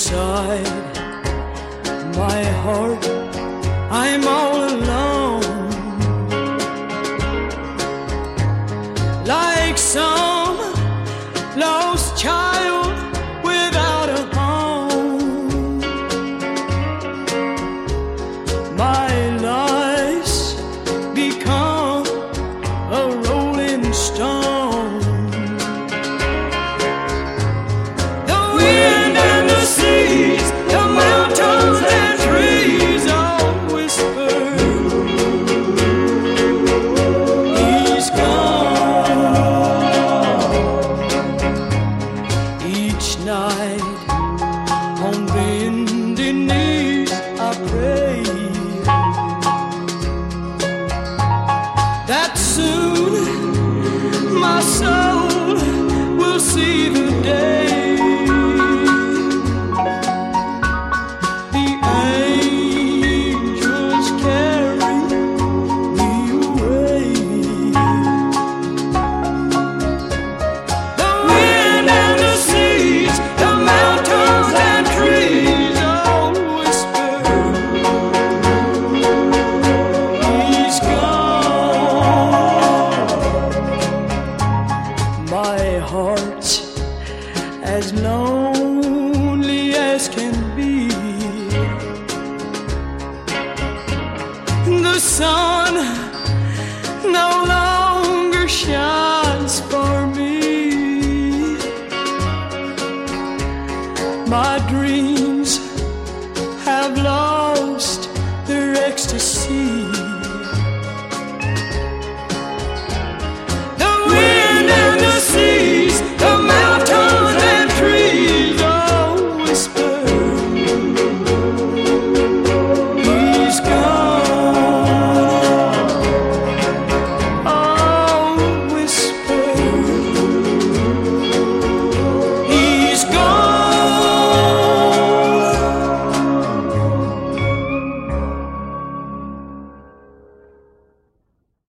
side. My heart, I'm all alone. Like some lost child without a home. My that soon my soul my heart as lonely as can be. The sun no longer shines for me. My dreams have lost